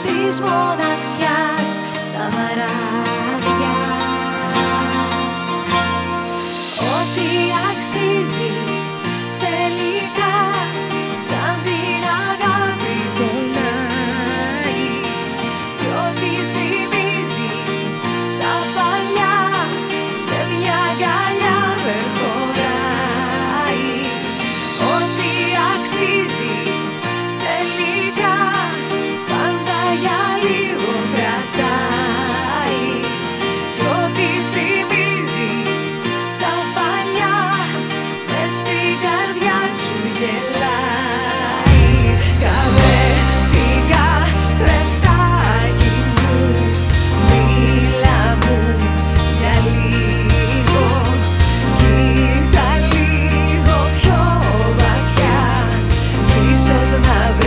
της μοναξιάς τα μαράκια another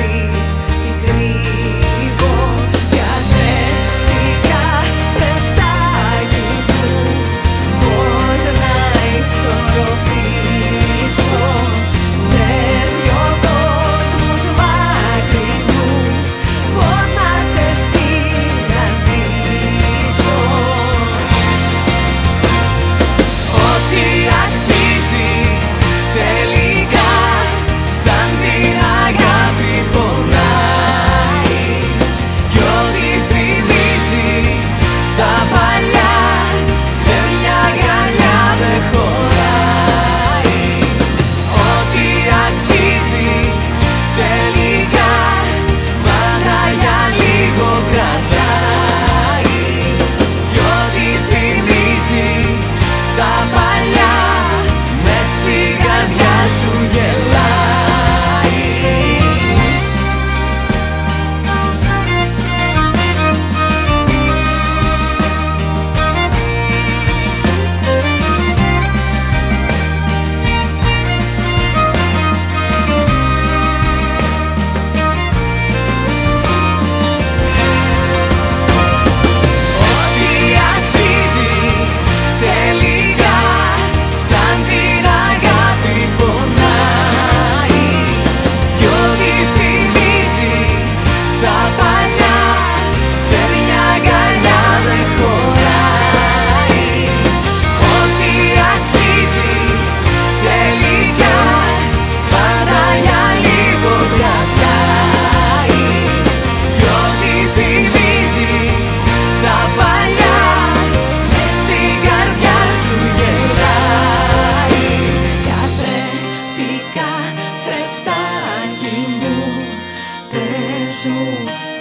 πες μου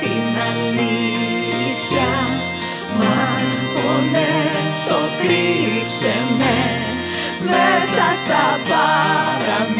την αλήθεια. Μα αν πονέσω κρύψε με μέσα στα παραμύθια.